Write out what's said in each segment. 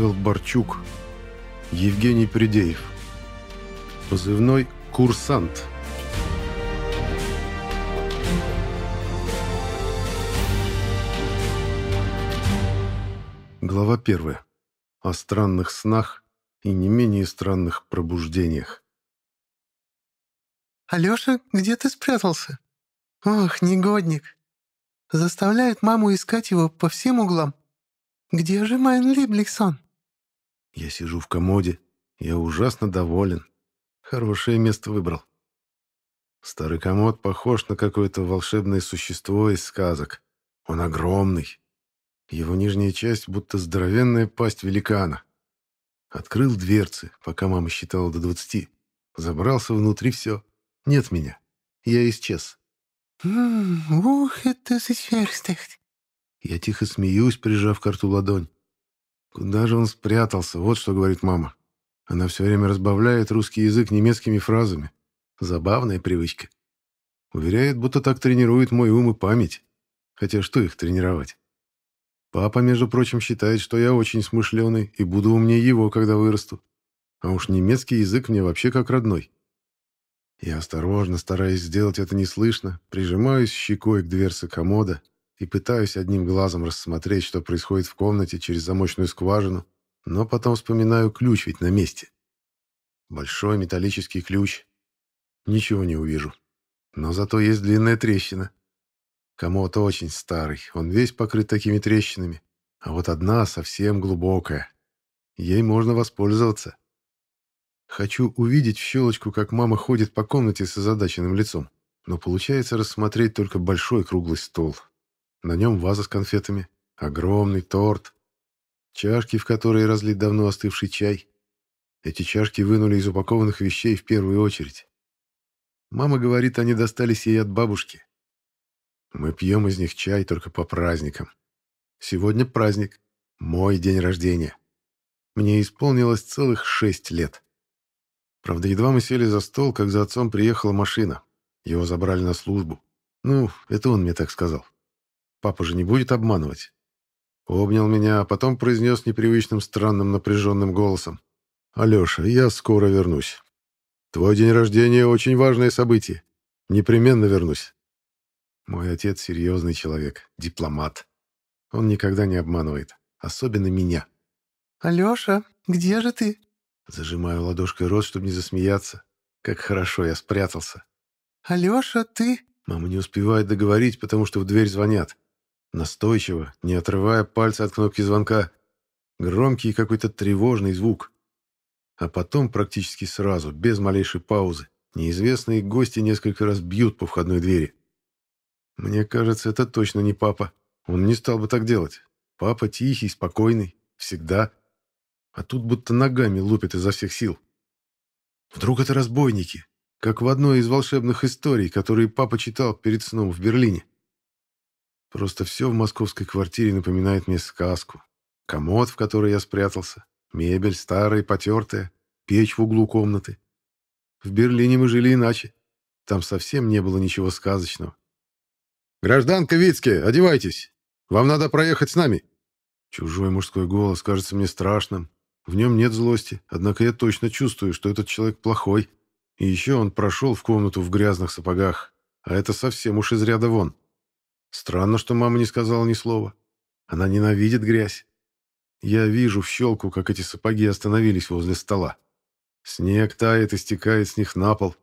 Павел Борчук, Евгений Придеев. Позывной «Курсант». Глава первая. О странных снах и не менее странных пробуждениях. «Алёша, где ты спрятался? Ох, негодник! Заставляет маму искать его по всем углам. Где же Майн Либликсон?» Я сижу в комоде. Я ужасно доволен. Хорошее место выбрал. Старый комод похож на какое-то волшебное существо из сказок. Он огромный. Его нижняя часть будто здоровенная пасть великана. Открыл дверцы, пока мама считала до двадцати. Забрался внутри все. Нет меня. Я исчез. «Ух, это сверхстехт!» Я тихо смеюсь, прижав к рту ладонь. Куда же он спрятался? Вот что говорит мама. Она все время разбавляет русский язык немецкими фразами. Забавная привычка. Уверяет, будто так тренирует мой ум и память. Хотя что их тренировать? Папа, между прочим, считает, что я очень смышленый и буду умнее его, когда вырасту. А уж немецкий язык мне вообще как родной. Я осторожно, стараясь сделать это неслышно, прижимаюсь щекой к дверце комода и пытаюсь одним глазом рассмотреть, что происходит в комнате через замочную скважину, но потом вспоминаю, ключ ведь на месте. Большой металлический ключ. Ничего не увижу. Но зато есть длинная трещина. Комод очень старый, он весь покрыт такими трещинами. А вот одна совсем глубокая. Ей можно воспользоваться. Хочу увидеть в щелочку, как мама ходит по комнате с озадаченным лицом. Но получается рассмотреть только большой круглый стол. На нем ваза с конфетами, огромный торт, Чашки, в которые разлит давно остывший чай. Эти чашки вынули из упакованных вещей в первую очередь. Мама говорит, они достались ей от бабушки. Мы пьем из них чай только по праздникам. Сегодня праздник. Мой день рождения. Мне исполнилось целых шесть лет. Правда, едва мы сели за стол, как за отцом приехала машина. Его забрали на службу. Ну, это он мне так сказал. Папа же не будет обманывать. Обнял меня, а потом произнес непривычным странным напряженным голосом. «Алеша, я скоро вернусь. Твой день рождения — очень важное событие. Непременно вернусь». Мой отец серьезный человек, дипломат. Он никогда не обманывает, особенно меня. «Алеша, где же ты?» Зажимаю ладошкой рот, чтобы не засмеяться. Как хорошо я спрятался. «Алеша, ты...» Мама не успевает договорить, потому что в дверь звонят. Настойчиво, не отрывая пальца от кнопки звонка. Громкий какой-то тревожный звук. А потом практически сразу, без малейшей паузы, неизвестные гости несколько раз бьют по входной двери. Мне кажется, это точно не папа. Он не стал бы так делать. Папа тихий, спокойный, всегда. А тут будто ногами лупит изо всех сил. Вдруг это разбойники, как в одной из волшебных историй, которые папа читал перед сном в Берлине. Просто все в московской квартире напоминает мне сказку. Комод, в который я спрятался, мебель старая и потертая, печь в углу комнаты. В Берлине мы жили иначе. Там совсем не было ничего сказочного. «Гражданка Вицке, одевайтесь! Вам надо проехать с нами!» Чужой мужской голос кажется мне страшным. В нем нет злости, однако я точно чувствую, что этот человек плохой. И еще он прошел в комнату в грязных сапогах, а это совсем уж из ряда вон. Странно, что мама не сказала ни слова. Она ненавидит грязь. Я вижу в щелку, как эти сапоги остановились возле стола. Снег тает и стекает с них на пол.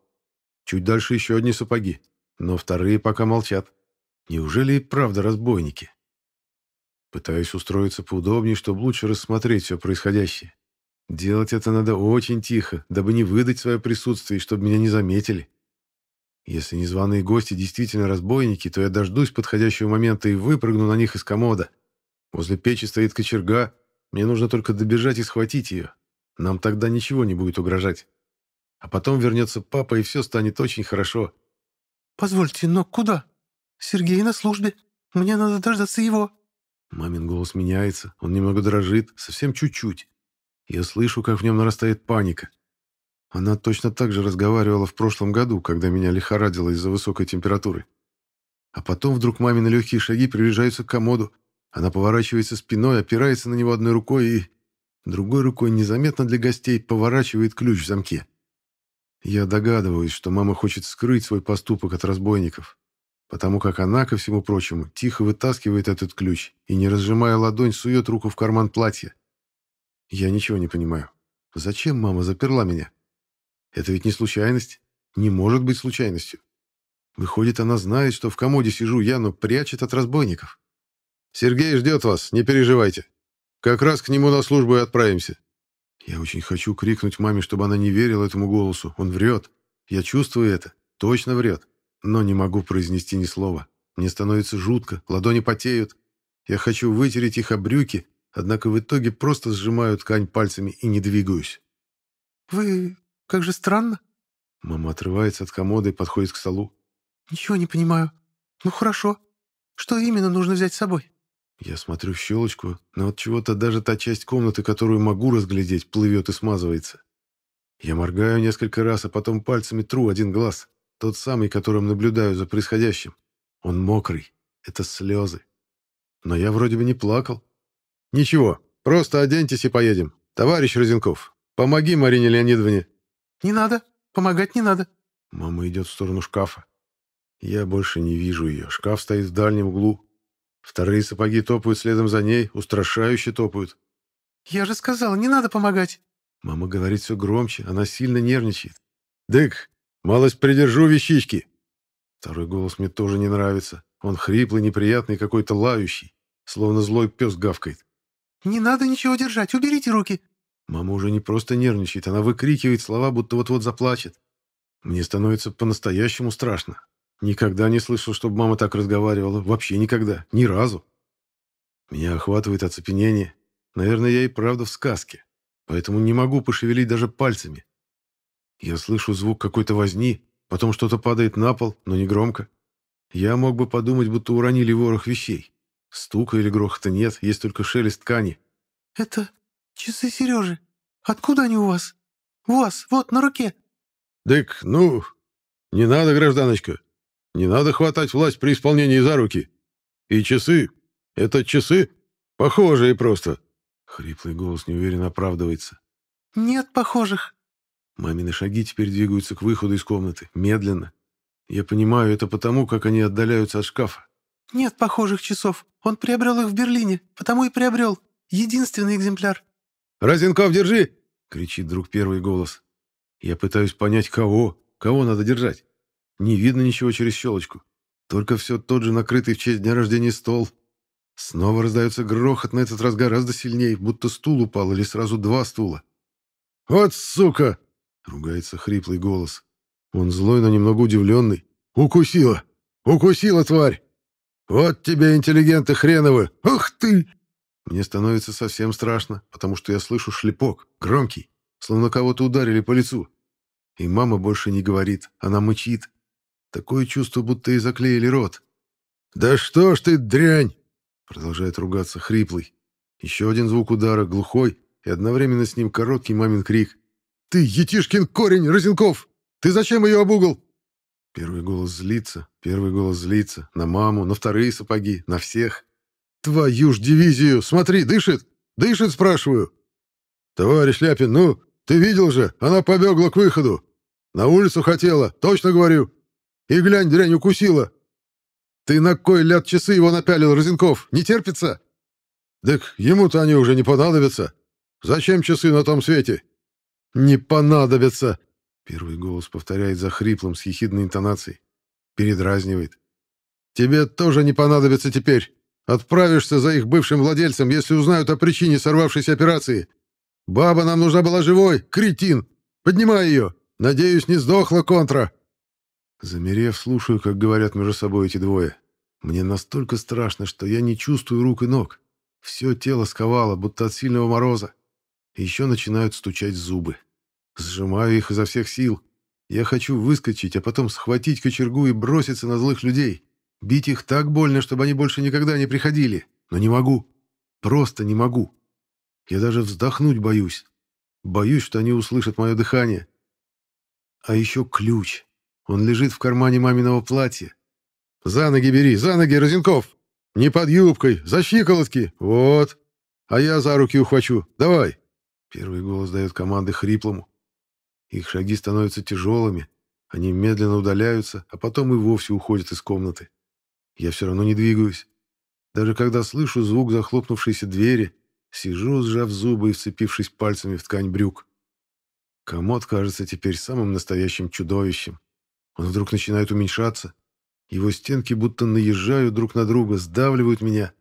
Чуть дальше еще одни сапоги, но вторые пока молчат. Неужели и правда разбойники? Пытаюсь устроиться поудобнее, чтобы лучше рассмотреть все происходящее. Делать это надо очень тихо, дабы не выдать свое присутствие, чтобы меня не заметили. Если незваные гости действительно разбойники, то я дождусь подходящего момента и выпрыгну на них из комода. Возле печи стоит кочерга. Мне нужно только добежать и схватить ее. Нам тогда ничего не будет угрожать. А потом вернется папа, и все станет очень хорошо. «Позвольте, но куда? Сергей на службе. Мне надо дождаться его». Мамин голос меняется, он немного дрожит, совсем чуть-чуть. Я слышу, как в нем нарастает паника. Она точно так же разговаривала в прошлом году, когда меня лихорадило из-за высокой температуры. А потом вдруг мамины легкие шаги приближаются к комоду. Она поворачивается спиной, опирается на него одной рукой и... другой рукой незаметно для гостей поворачивает ключ в замке. Я догадываюсь, что мама хочет скрыть свой поступок от разбойников, потому как она, ко всему прочему, тихо вытаскивает этот ключ и, не разжимая ладонь, сует руку в карман платья. Я ничего не понимаю. Зачем мама заперла меня? Это ведь не случайность. Не может быть случайностью. Выходит, она знает, что в комоде сижу я, но прячет от разбойников. «Сергей ждет вас, не переживайте. Как раз к нему на службу и отправимся». Я очень хочу крикнуть маме, чтобы она не верила этому голосу. Он врет. Я чувствую это. Точно врет. Но не могу произнести ни слова. Мне становится жутко, ладони потеют. Я хочу вытереть их об брюки, однако в итоге просто сжимаю ткань пальцами и не двигаюсь. «Вы... как же странно». Мама отрывается от комода и подходит к столу. «Ничего не понимаю. Ну хорошо. Что именно нужно взять с собой?» Я смотрю в щелочку, но от чего-то даже та часть комнаты, которую могу разглядеть, плывет и смазывается. Я моргаю несколько раз, а потом пальцами тру один глаз. Тот самый, которым наблюдаю за происходящим. Он мокрый. Это слезы. Но я вроде бы не плакал. Ничего, просто оденьтесь и поедем. Товарищ Розенков, помоги Марине Леонидовне. Не надо, помогать не надо. Мама идет в сторону шкафа. Я больше не вижу ее. Шкаф стоит в дальнем углу. Вторые сапоги топают следом за ней, устрашающе топают. «Я же сказала, не надо помогать!» Мама говорит все громче, она сильно нервничает. «Дык, малость придержу вещички!» Второй голос мне тоже не нравится. Он хриплый, неприятный, какой-то лающий, словно злой пес гавкает. «Не надо ничего держать, уберите руки!» Мама уже не просто нервничает, она выкрикивает слова, будто вот-вот заплачет. Мне становится по-настоящему страшно. Никогда не слышал, чтобы мама так разговаривала. Вообще никогда. Ни разу. Меня охватывает оцепенение. Наверное, я и правда в сказке. Поэтому не могу пошевелить даже пальцами. Я слышу звук какой-то возни, потом что-то падает на пол, но не громко. Я мог бы подумать, будто уронили ворох вещей. Стука или грохота нет, есть только шелест ткани. «Это часы Сережи. Откуда они у вас? У вас, вот, на руке». «Дык, ну, не надо, гражданочка. Не надо хватать власть при исполнении за руки. И часы. Это часы? Похожие просто. Хриплый голос неуверенно оправдывается. Нет похожих. Мамины шаги теперь двигаются к выходу из комнаты. Медленно. Я понимаю это потому, как они отдаляются от шкафа. Нет похожих часов. Он приобрел их в Берлине. Потому и приобрел. Единственный экземпляр. «Разенков, держи!» — кричит вдруг первый голос. Я пытаюсь понять, кого. Кого надо держать. Не видно ничего через щелочку. Только все тот же накрытый в честь дня рождения стол. Снова раздается грохот, на этот раз гораздо сильнее, будто стул упал или сразу два стула. «Вот сука!» — ругается хриплый голос. Он злой, но немного удивленный. «Укусила! Укусила, тварь! Вот тебе, интеллигенты хреновы! Ух ты!» Мне становится совсем страшно, потому что я слышу шлепок, громкий, словно кого-то ударили по лицу. И мама больше не говорит, она мычит, Такое чувство, будто и заклеили рот. «Да что ж ты, дрянь!» Продолжает ругаться хриплый. Еще один звук удара, глухой, и одновременно с ним короткий мамин крик. «Ты, Етишкин корень, Розенков! Ты зачем ее об угол?» Первый голос злится, первый голос злится. На маму, на вторые сапоги, на всех. «Твою ж дивизию! Смотри, дышит! Дышит, спрашиваю!» «Товарищ Ляпин, ну, ты видел же, она побегла к выходу! На улицу хотела, точно говорю!» И глянь, дрянь укусила. Ты на кой ляд часы его напялил, Розенков? Не терпится? Так ему-то они уже не понадобятся. Зачем часы на том свете? Не понадобятся. Первый голос повторяет за хриплым с ехидной интонацией. Передразнивает. Тебе тоже не понадобится теперь. Отправишься за их бывшим владельцем, если узнают о причине сорвавшейся операции. Баба нам нужна была живой, кретин. Поднимай ее. Надеюсь, не сдохла контра. Замерев, слушаю, как говорят между собой эти двое. Мне настолько страшно, что я не чувствую рук и ног. Все тело сковало, будто от сильного мороза. Еще начинают стучать зубы. Сжимаю их изо всех сил. Я хочу выскочить, а потом схватить кочергу и броситься на злых людей. Бить их так больно, чтобы они больше никогда не приходили. Но не могу. Просто не могу. Я даже вздохнуть боюсь. Боюсь, что они услышат мое дыхание. А еще ключ. Он лежит в кармане маминого платья. «За ноги бери, за ноги, Розенков! Не под юбкой, за щиколотки! Вот! А я за руки ухвачу. Давай! Первый голос дает команды хриплому. Их шаги становятся тяжелыми, они медленно удаляются, а потом и вовсе уходят из комнаты. Я все равно не двигаюсь. Даже когда слышу звук захлопнувшейся двери, сижу, сжав зубы и вцепившись пальцами в ткань брюк. Комод кажется теперь самым настоящим чудовищем. Он вдруг начинает уменьшаться. Его стенки будто наезжают друг на друга, сдавливают меня.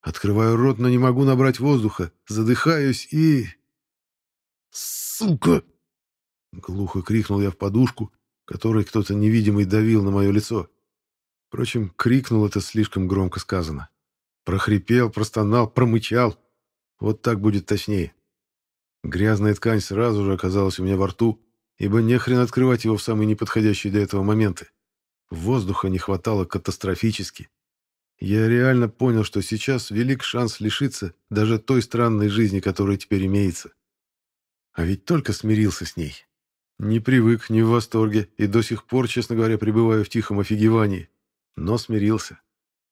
Открываю рот, но не могу набрать воздуха. Задыхаюсь и... «Сука!» Глухо крикнул я в подушку, которой кто-то невидимый давил на мое лицо. Впрочем, крикнул это слишком громко сказано. Прохрипел, простонал, промычал. Вот так будет точнее. Грязная ткань сразу же оказалась у меня во рту, ибо не хрен открывать его в самые неподходящие для этого моменты. Воздуха не хватало катастрофически. Я реально понял, что сейчас велик шанс лишиться даже той странной жизни, которая теперь имеется. А ведь только смирился с ней. Не привык, не в восторге, и до сих пор, честно говоря, пребываю в тихом офигевании. Но смирился.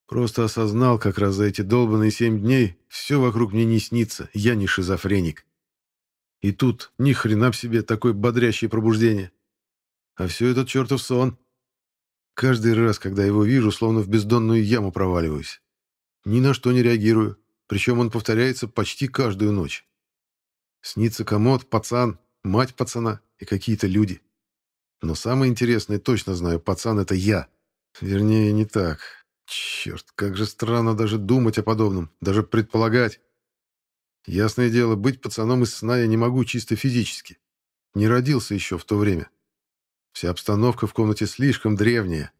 Просто осознал, как раз за эти долбанные семь дней все вокруг мне не снится, я не шизофреник. И тут ни хрена в себе такое бодрящее пробуждение. А все этот чертов сон. Каждый раз, когда его вижу, словно в бездонную яму проваливаюсь. Ни на что не реагирую, причем он повторяется почти каждую ночь. Снится комод, пацан, мать пацана и какие-то люди. Но самое интересное, точно знаю, пацан — это я. Вернее, не так. Черт, как же странно даже думать о подобном, даже предполагать. Ясное дело, быть пацаном из сна я не могу чисто физически. Не родился еще в то время. Вся обстановка в комнате слишком древняя,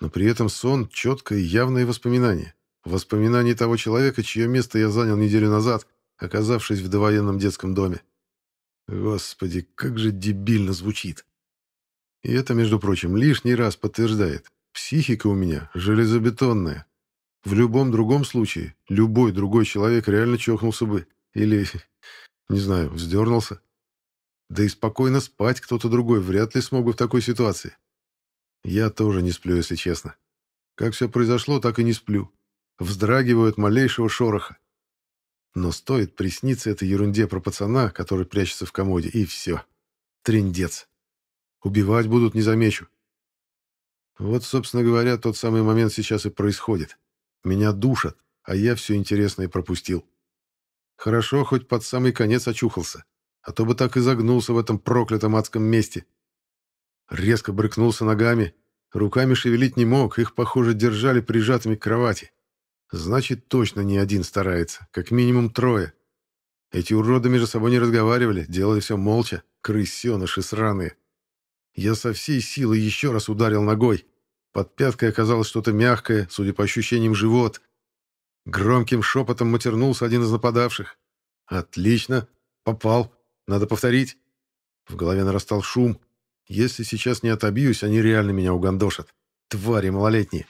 но при этом сон — четкое и явное воспоминание. Воспоминание того человека, чье место я занял неделю назад, оказавшись в довоенном детском доме. Господи, как же дебильно звучит. И это, между прочим, лишний раз подтверждает. Психика у меня железобетонная. В любом другом случае, любой другой человек реально чокнулся бы. Или, не знаю, вздернулся. Да и спокойно спать кто-то другой вряд ли смог бы в такой ситуации. Я тоже не сплю, если честно. Как все произошло, так и не сплю. Вздрагиваю от малейшего шороха. Но стоит присниться этой ерунде про пацана, который прячется в комоде, и все. Трендец. Убивать будут, не замечу. Вот, собственно говоря, тот самый момент сейчас и происходит. Меня душат, а я все интересное пропустил. Хорошо, хоть под самый конец очухался, а то бы так и загнулся в этом проклятом адском месте. Резко брыкнулся ногами, руками шевелить не мог, их, похоже, держали прижатыми к кровати. Значит, точно не один старается, как минимум трое. Эти уроды между собой не разговаривали, делали все молча, крысеныши сраные. Я со всей силы еще раз ударил ногой. Под пяткой оказалось что-то мягкое, судя по ощущениям, живот. Громким шепотом матернулся один из нападавших. «Отлично! Попал! Надо повторить!» В голове нарастал шум. «Если сейчас не отобьюсь, они реально меня угандошат. Твари малолетние!»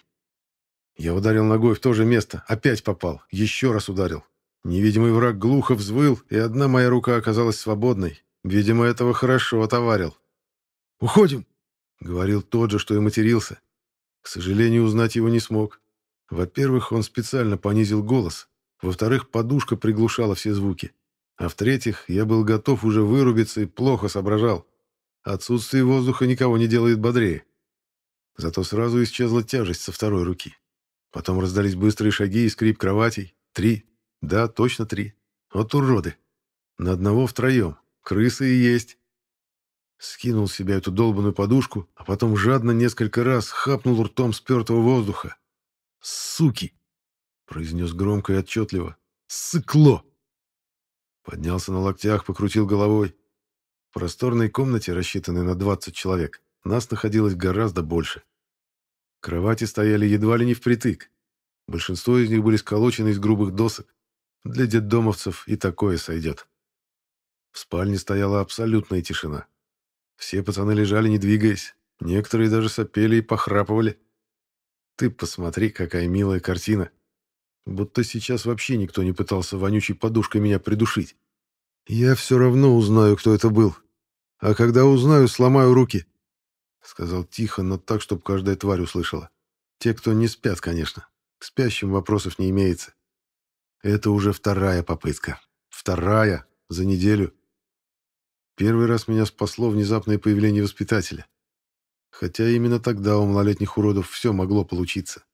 Я ударил ногой в то же место, опять попал, еще раз ударил. Невидимый враг глухо взвыл, и одна моя рука оказалась свободной. Видимо, этого хорошо отоварил. «Уходим!» — говорил тот же, что и матерился. К сожалению, узнать его не смог. Во-первых, он специально понизил голос. Во-вторых, подушка приглушала все звуки. А в-третьих, я был готов уже вырубиться и плохо соображал. Отсутствие воздуха никого не делает бодрее. Зато сразу исчезла тяжесть со второй руки. Потом раздались быстрые шаги и скрип кроватей. Три. Да, точно три. Вот уроды. На одного втроем. Крысы и есть. Скинул с себя эту долбанную подушку, а потом жадно несколько раз хапнул ртом спертого воздуха. «Суки!» — произнес громко и отчетливо. «Сыкло!» Поднялся на локтях, покрутил головой. В просторной комнате, рассчитанной на 20 человек, нас находилось гораздо больше. Кровати стояли едва ли не впритык. Большинство из них были сколочены из грубых досок. Для детдомовцев и такое сойдет. В спальне стояла абсолютная тишина. Все пацаны лежали, не двигаясь. Некоторые даже сопели и похрапывали. Ты посмотри, какая милая картина. Будто сейчас вообще никто не пытался вонючей подушкой меня придушить. Я все равно узнаю, кто это был. А когда узнаю, сломаю руки. Сказал тихо, но так, чтобы каждая тварь услышала. Те, кто не спят, конечно. К спящим вопросов не имеется. Это уже вторая попытка. Вторая за неделю. Первый раз меня спасло внезапное появление воспитателя. Хотя именно тогда у малолетних уродов все могло получиться.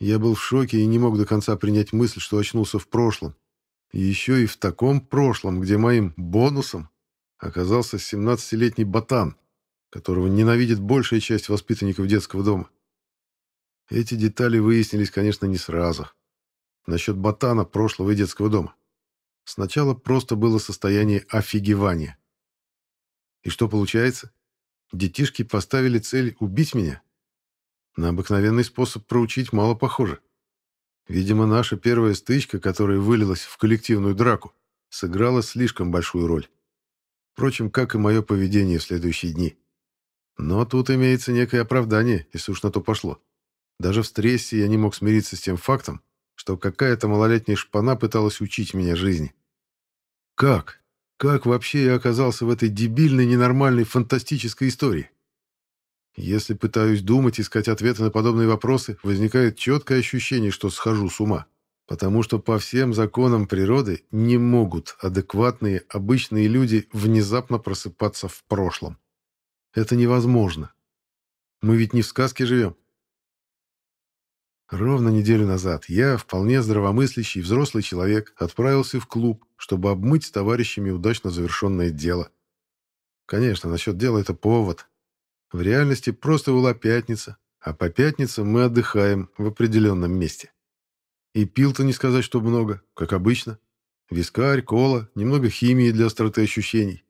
Я был в шоке и не мог до конца принять мысль, что очнулся в прошлом. Еще и в таком прошлом, где моим бонусом оказался 17-летний ботан, которого ненавидит большая часть воспитанников детского дома. Эти детали выяснились, конечно, не сразу. Насчет ботана, прошлого и детского дома. Сначала просто было состояние офигевания. И что получается? Детишки поставили цель убить меня? На обыкновенный способ проучить мало похоже. Видимо, наша первая стычка, которая вылилась в коллективную драку, сыграла слишком большую роль. Впрочем, как и мое поведение в следующие дни. Но тут имеется некое оправдание, если уж на то пошло. Даже в стрессе я не мог смириться с тем фактом, что какая-то малолетняя шпана пыталась учить меня жизни. Как? Как вообще я оказался в этой дебильной, ненормальной, фантастической истории? Если пытаюсь думать, искать ответы на подобные вопросы, возникает четкое ощущение, что схожу с ума. Потому что по всем законам природы не могут адекватные, обычные люди внезапно просыпаться в прошлом. Это невозможно. Мы ведь не в сказке живем. Ровно неделю назад я, вполне здравомыслящий взрослый человек, отправился в клуб, чтобы обмыть с товарищами удачно завершенное дело. Конечно, насчет дела это повод, в реальности просто была пятница, а по пятницам мы отдыхаем в определенном месте. И пил-то не сказать, что много, как обычно. Вискарь, кола, немного химии для остроты ощущений.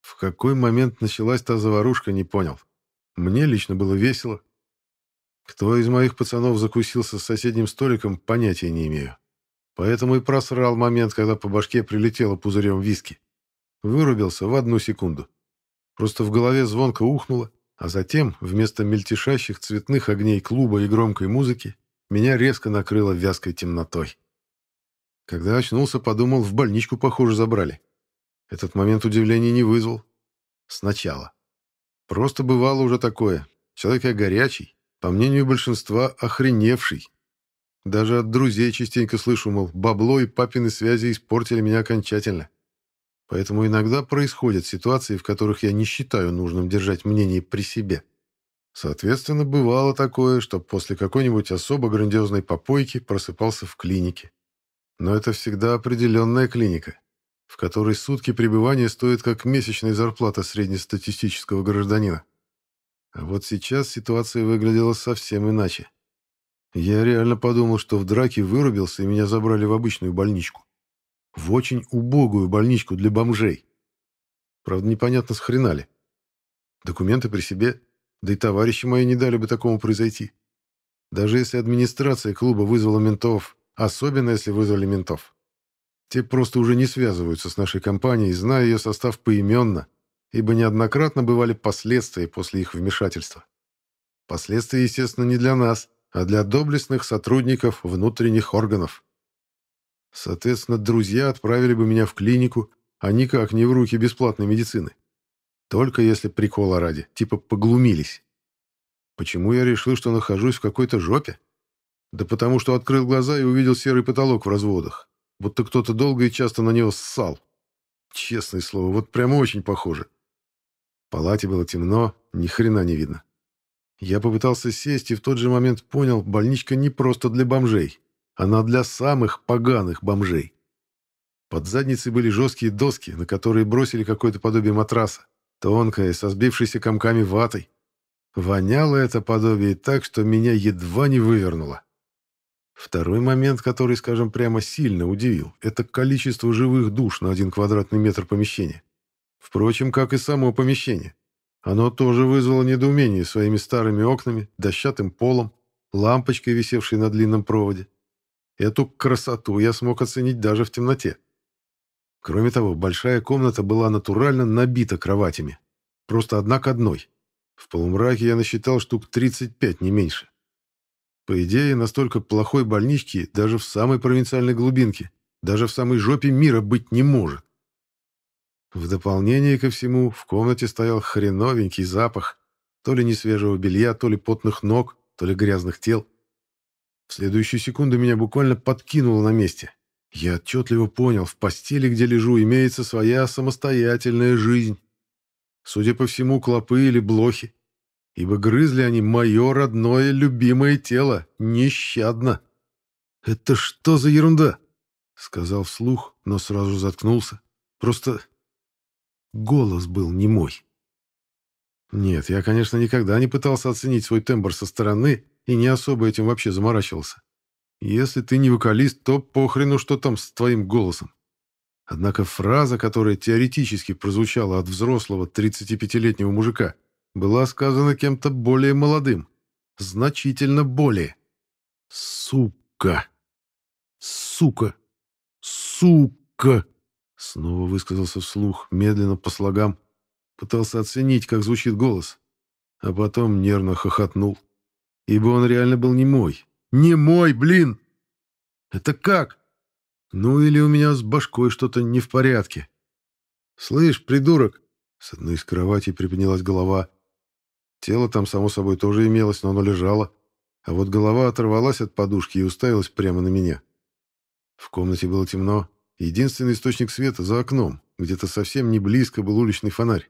В какой момент началась та заварушка, не понял. Мне лично было весело. Кто из моих пацанов закусился с соседним столиком, понятия не имею. Поэтому и просрал момент, когда по башке прилетело пузырем виски. Вырубился в одну секунду. Просто в голове звонко ухнуло, а затем, вместо мельтешащих цветных огней клуба и громкой музыки, меня резко накрыло вязкой темнотой. Когда очнулся, подумал, в больничку, похоже, забрали. Этот момент удивления не вызвал. Сначала. Просто бывало уже такое. Человек я горячий, по мнению большинства, охреневший. Даже от друзей частенько слышу, мол, бабло и папины связи испортили меня окончательно. Поэтому иногда происходят ситуации, в которых я не считаю нужным держать мнение при себе. Соответственно, бывало такое, что после какой-нибудь особо грандиозной попойки просыпался в клинике. Но это всегда определенная клиника, в которой сутки пребывания стоят как месячная зарплата среднестатистического гражданина. А вот сейчас ситуация выглядела совсем иначе. Я реально подумал, что в драке вырубился и меня забрали в обычную больничку в очень убогую больничку для бомжей. Правда, непонятно с хрена ли. Документы при себе, да и товарищи мои не дали бы такому произойти. Даже если администрация клуба вызвала ментов, особенно если вызвали ментов. Те просто уже не связываются с нашей компанией, зная ее состав поименно, ибо неоднократно бывали последствия после их вмешательства. Последствия, естественно, не для нас, а для доблестных сотрудников внутренних органов. Соответственно, друзья отправили бы меня в клинику, а никак не в руки бесплатной медицины. Только если прикола ради, типа поглумились. Почему я решил, что нахожусь в какой-то жопе? Да потому что открыл глаза и увидел серый потолок в разводах. Будто кто-то долго и часто на него ссал. Честное слово, вот прямо очень похоже. Палате было темно, ни хрена не видно. Я попытался сесть и в тот же момент понял, больничка не просто для бомжей. Она для самых поганых бомжей. Под задницей были жесткие доски, на которые бросили какое-то подобие матраса, тонкое, со сбившейся комками ватой. Воняло это подобие так, что меня едва не вывернуло. Второй момент, который, скажем прямо, сильно удивил, это количество живых душ на один квадратный метр помещения. Впрочем, как и само помещение. Оно тоже вызвало недоумение своими старыми окнами, дощатым полом, лампочкой, висевшей на длинном проводе. Эту красоту я смог оценить даже в темноте. Кроме того, большая комната была натурально набита кроватями. Просто одна к одной. В полумраке я насчитал штук 35, не меньше. По идее, настолько плохой больнички даже в самой провинциальной глубинке, даже в самой жопе мира быть не может. В дополнение ко всему, в комнате стоял хреновенький запах то ли несвежего белья, то ли потных ног, то ли грязных тел. В следующую секунду меня буквально подкинуло на месте. Я отчетливо понял, в постели, где лежу, имеется своя самостоятельная жизнь. Судя по всему, клопы или блохи. Ибо грызли они мое родное любимое тело, нещадно. «Это что за ерунда?» — сказал вслух, но сразу заткнулся. Просто голос был не мой. Нет, я, конечно, никогда не пытался оценить свой тембр со стороны и не особо этим вообще заморачивался. Если ты не вокалист, то похрену, что там с твоим голосом. Однако фраза, которая теоретически прозвучала от взрослого 35-летнего мужика, была сказана кем-то более молодым. Значительно более. «Сука! Сука! Сука!» Снова высказался вслух, медленно, по слогам. Пытался оценить, как звучит голос. А потом нервно хохотнул. Ибо он реально был не мой. Не мой, блин! Это как? Ну или у меня с башкой что-то не в порядке. Слышь, придурок! С одной из кроватей приподнялась голова. Тело там, само собой, тоже имелось, но оно лежало. А вот голова оторвалась от подушки и уставилась прямо на меня. В комнате было темно. Единственный источник света за окном. Где-то совсем не близко был уличный фонарь.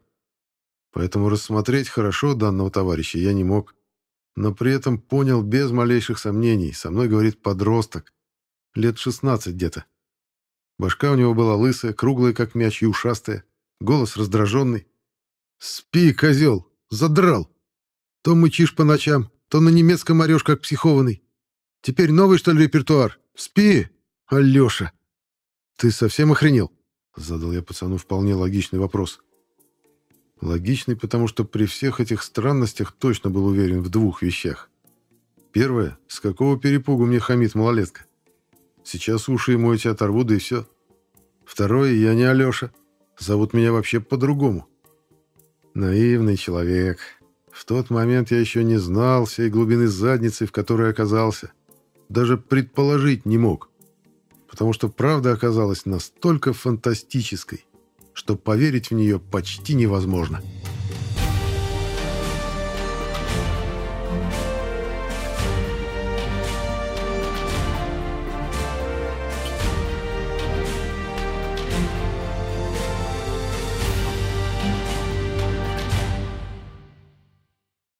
Поэтому рассмотреть хорошо данного товарища я не мог. Но при этом понял без малейших сомнений. Со мной говорит подросток. Лет 16 где-то. Башка у него была лысая, круглая, как мяч, и ушастая. Голос раздраженный. «Спи, козел! Задрал! То мычишь по ночам, то на немецком орешь, как психованный. Теперь новый, что ли, репертуар? Спи, Алеша!» «Ты совсем охренел?» Задал я пацану вполне логичный вопрос. Логичный, потому что при всех этих странностях точно был уверен в двух вещах. Первое, с какого перепугу мне хамит малолетка. Сейчас уши ему эти оторву, да и все. Второе, я не Алеша. Зовут меня вообще по-другому. Наивный человек. В тот момент я еще не знал всей глубины задницы, в которой оказался. Даже предположить не мог. Потому что правда оказалась настолько фантастической, что поверить в нее почти невозможно. «Почти невозможно».